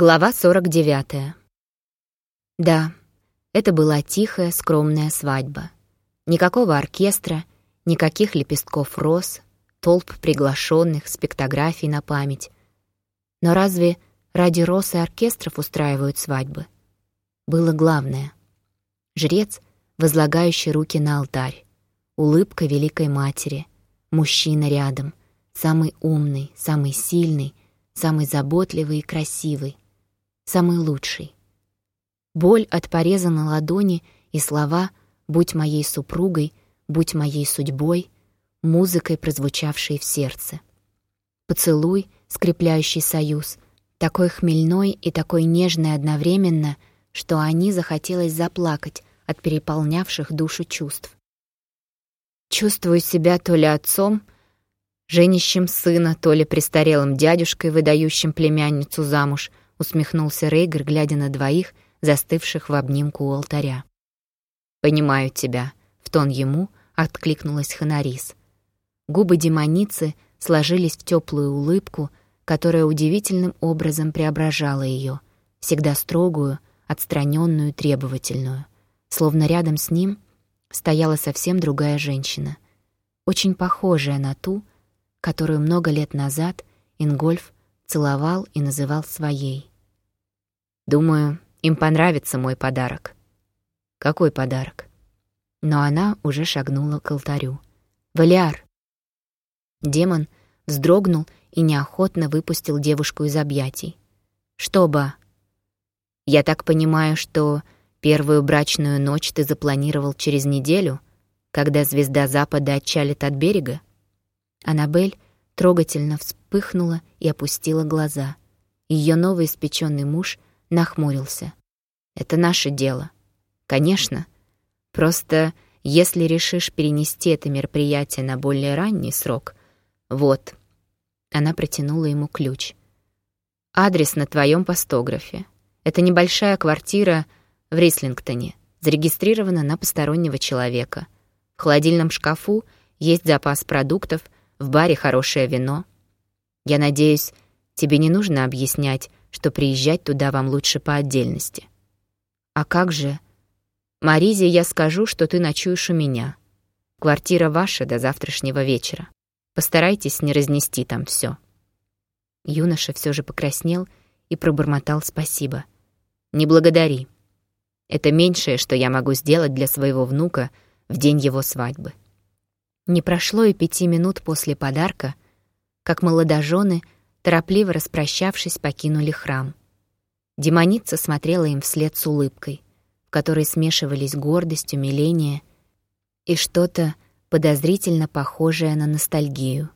Глава 49. Да, это была тихая, скромная свадьба. Никакого оркестра, никаких лепестков роз, толп приглашенных, спектографий на память. Но разве ради роз и оркестров устраивают свадьбы? Было главное. Жрец, возлагающий руки на алтарь, улыбка Великой Матери, мужчина рядом, самый умный, самый сильный, самый заботливый и красивый, самый лучший. Боль от пореза на ладони и слова «будь моей супругой», «будь моей судьбой», музыкой, прозвучавшей в сердце. Поцелуй, скрепляющий союз, такой хмельной и такой нежный одновременно, что они захотелось заплакать от переполнявших душу чувств. Чувствую себя то ли отцом — женищем сына, то ли престарелым дядюшкой, выдающим племянницу замуж, усмехнулся Рейгер, глядя на двоих, застывших в обнимку у алтаря. «Понимаю тебя», — в тон ему откликнулась Ханарис. Губы демоницы сложились в теплую улыбку, которая удивительным образом преображала ее, всегда строгую, отстраненную, требовательную. Словно рядом с ним стояла совсем другая женщина, очень похожая на ту, которую много лет назад Ингольф целовал и называл своей. «Думаю, им понравится мой подарок». «Какой подарок?» Но она уже шагнула к алтарю. «Валиар!» Демон вздрогнул и неохотно выпустил девушку из объятий. «Что, ба?» «Я так понимаю, что первую брачную ночь ты запланировал через неделю, когда звезда Запада отчалит от берега?» Аннабель трогательно вспыхнула и опустила глаза. Ее новый испеченный муж нахмурился. «Это наше дело. Конечно. Просто если решишь перенести это мероприятие на более ранний срок, вот». Она протянула ему ключ. «Адрес на твоем постографе. Это небольшая квартира в Рислингтоне, зарегистрирована на постороннего человека. В холодильном шкафу есть запас продуктов — в баре хорошее вино. Я надеюсь, тебе не нужно объяснять, что приезжать туда вам лучше по отдельности. А как же? Маризе я скажу, что ты ночуешь у меня. Квартира ваша до завтрашнего вечера. Постарайтесь не разнести там все. Юноша все же покраснел и пробормотал спасибо. «Не благодари. Это меньшее, что я могу сделать для своего внука в день его свадьбы». Не прошло и пяти минут после подарка, как молодожены, торопливо распрощавшись, покинули храм. Демоница смотрела им вслед с улыбкой, в которой смешивались гордость, умиление и что-то подозрительно похожее на ностальгию.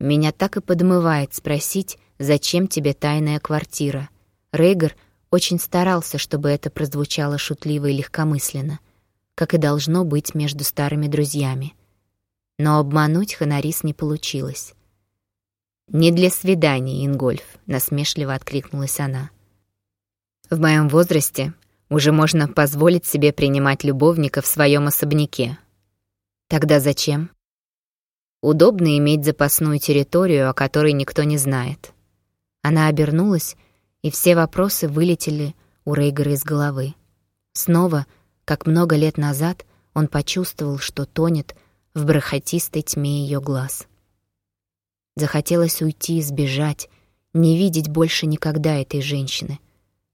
Меня так и подмывает спросить, зачем тебе тайная квартира. Рейгар очень старался, чтобы это прозвучало шутливо и легкомысленно как и должно быть между старыми друзьями. Но обмануть Ханарис не получилось. «Не для свиданий, Ингольф», — насмешливо откликнулась она. «В моем возрасте уже можно позволить себе принимать любовника в своем особняке. Тогда зачем? Удобно иметь запасную территорию, о которой никто не знает». Она обернулась, и все вопросы вылетели у Рейгера из головы. Снова как много лет назад он почувствовал, что тонет в бархатистой тьме ее глаз. Захотелось уйти, сбежать, не видеть больше никогда этой женщины,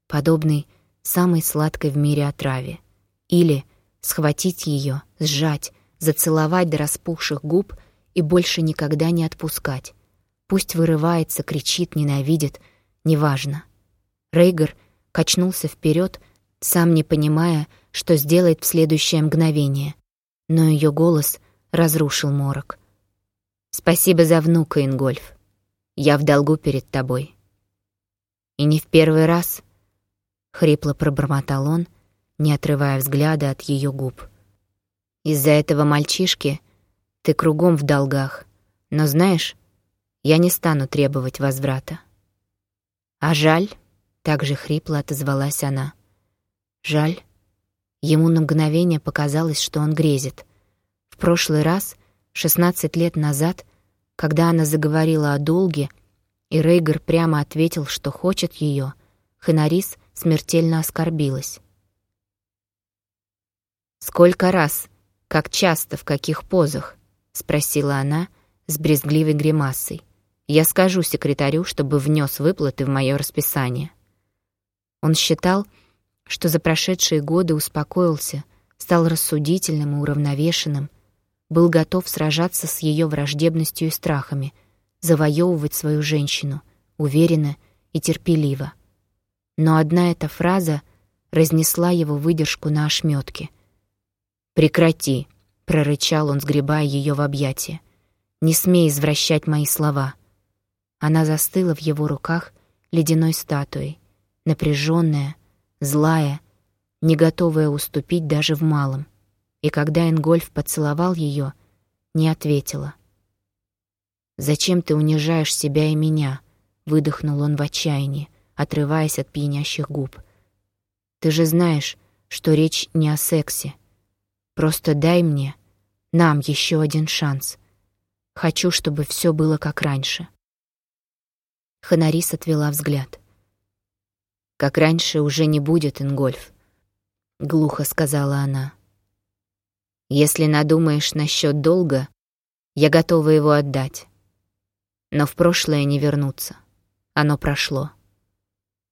подобной самой сладкой в мире отраве, или схватить ее, сжать, зацеловать до распухших губ и больше никогда не отпускать. Пусть вырывается, кричит, ненавидит, неважно. Рейгар качнулся вперед, сам не понимая, что сделает в следующее мгновение. Но ее голос разрушил морок. «Спасибо за внука, Ингольф. Я в долгу перед тобой». «И не в первый раз», — хрипло пробормотал он, не отрывая взгляда от ее губ. «Из-за этого мальчишки ты кругом в долгах, но знаешь, я не стану требовать возврата». «А жаль», — так же хрипло отозвалась она. «Жаль, Ему на мгновение показалось, что он грезит. В прошлый раз, 16 лет назад, когда она заговорила о долге, и Рейгар прямо ответил, что хочет ее, Хенарис смертельно оскорбилась. «Сколько раз? Как часто? В каких позах?» — спросила она с брезгливой гримасой. «Я скажу секретарю, чтобы внес выплаты в мое расписание». Он считал, что за прошедшие годы успокоился, стал рассудительным и уравновешенным, был готов сражаться с ее враждебностью и страхами, завоевывать свою женщину, уверенно и терпеливо. Но одна эта фраза разнесла его выдержку на ошметке. «Прекрати», — прорычал он, сгребая ее в объятия. «Не смей извращать мои слова». Она застыла в его руках ледяной статуей, напряженная, злая, не готовая уступить даже в малом. И когда Ингольф поцеловал ее, не ответила. «Зачем ты унижаешь себя и меня?» — выдохнул он в отчаянии, отрываясь от пьянящих губ. «Ты же знаешь, что речь не о сексе. Просто дай мне, нам еще один шанс. Хочу, чтобы все было как раньше». Ханарис отвела взгляд. «Как раньше уже не будет, Ингольф», — глухо сказала она. «Если надумаешь насчет долга, я готова его отдать. Но в прошлое не вернуться. Оно прошло».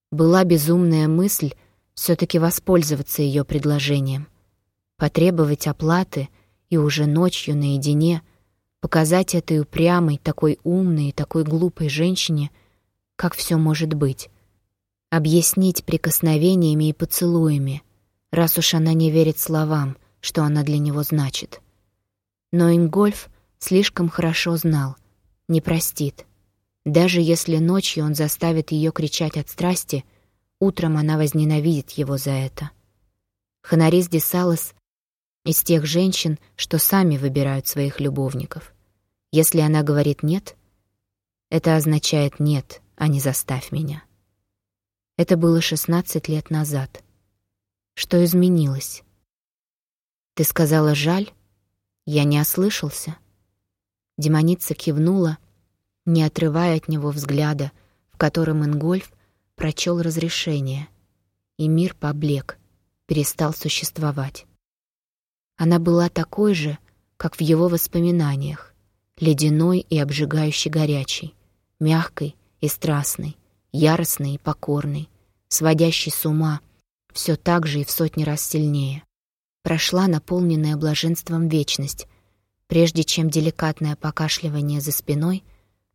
Была безумная мысль все таки воспользоваться ее предложением, потребовать оплаты и уже ночью наедине показать этой упрямой, такой умной и такой глупой женщине, как все может быть, объяснить прикосновениями и поцелуями, раз уж она не верит словам, что она для него значит. Но Ингольф слишком хорошо знал, не простит. Даже если ночью он заставит ее кричать от страсти, утром она возненавидит его за это. Ханарис Десалос из тех женщин, что сами выбирают своих любовников. Если она говорит «нет», это означает «нет», а не «заставь меня». Это было 16 лет назад. Что изменилось? Ты сказала «жаль»? Я не ослышался. Демоница кивнула, не отрывая от него взгляда, в котором Ингольф прочел разрешение, и мир поблек, перестал существовать. Она была такой же, как в его воспоминаниях, ледяной и обжигающе горячей, мягкой и страстной, яростный и покорный, сводящий с ума, все так же и в сотни раз сильнее. Прошла наполненная блаженством вечность, прежде чем деликатное покашливание за спиной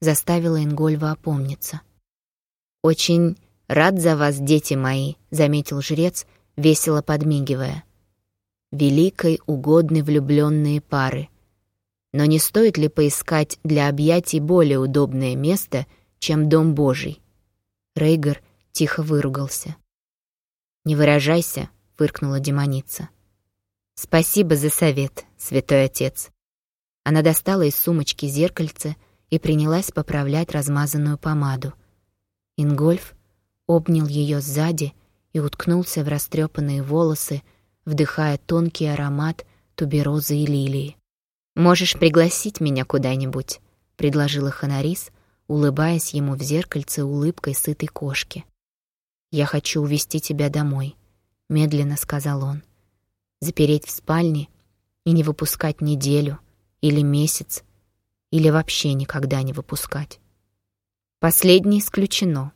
заставило Ингольва опомниться. «Очень рад за вас, дети мои», — заметил жрец, весело подмигивая. «Великой угодны влюбленные пары. Но не стоит ли поискать для объятий более удобное место, чем Дом Божий?» Рейгар тихо выругался. «Не выражайся», — фыркнула демоница. «Спасибо за совет, святой отец». Она достала из сумочки зеркальце и принялась поправлять размазанную помаду. Ингольф обнял ее сзади и уткнулся в растрепанные волосы, вдыхая тонкий аромат туберозы и лилии. «Можешь пригласить меня куда-нибудь», — предложила Ханарис, улыбаясь ему в зеркальце улыбкой сытой кошки. «Я хочу увести тебя домой», — медленно сказал он. «Запереть в спальне и не выпускать неделю или месяц, или вообще никогда не выпускать». «Последнее исключено».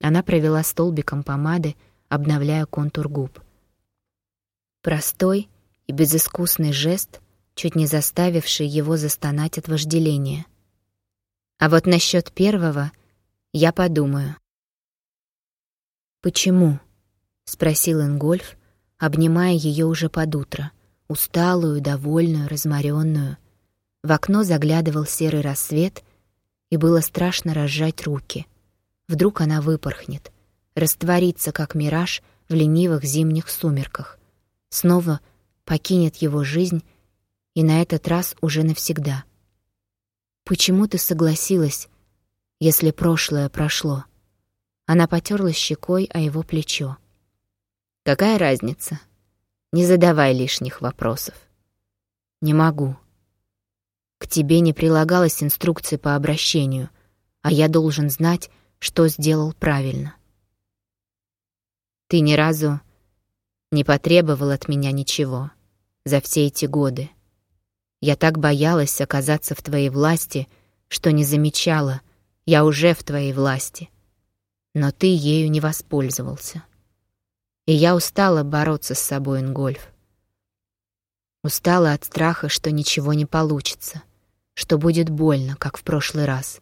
Она провела столбиком помады, обновляя контур губ. Простой и безыскусный жест, чуть не заставивший его застонать от вожделения — а вот насчет первого я подумаю. «Почему?» — спросил Ингольф, обнимая ее уже под утро, усталую, довольную, разморенную. В окно заглядывал серый рассвет, и было страшно разжать руки. Вдруг она выпорхнет, растворится, как мираж в ленивых зимних сумерках, снова покинет его жизнь и на этот раз уже навсегда — Почему ты согласилась, если прошлое прошло? Она потерлась щекой о его плечо. Какая разница? Не задавай лишних вопросов. Не могу. К тебе не прилагалась инструкции по обращению, а я должен знать, что сделал правильно. Ты ни разу не потребовал от меня ничего за все эти годы. Я так боялась оказаться в твоей власти, что не замечала, я уже в твоей власти. Но ты ею не воспользовался. И я устала бороться с собой, Ингольф. Устала от страха, что ничего не получится, что будет больно, как в прошлый раз,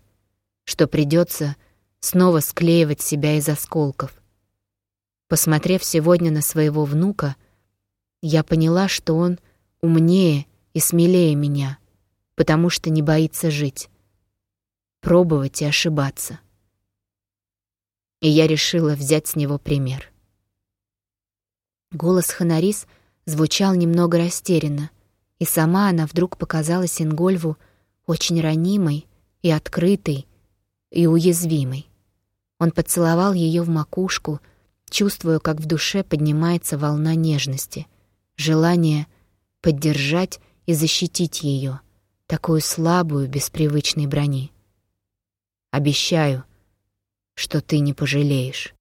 что придется снова склеивать себя из осколков. Посмотрев сегодня на своего внука, я поняла, что он умнее и смелее меня, потому что не боится жить, пробовать и ошибаться. И я решила взять с него пример. Голос Ханарис звучал немного растерянно, и сама она вдруг показалась Ингольву очень ранимой и открытой, и уязвимой. Он поцеловал ее в макушку, чувствуя, как в душе поднимается волна нежности, желание поддержать и защитить ее, такую слабую, без привычной брони. «Обещаю, что ты не пожалеешь».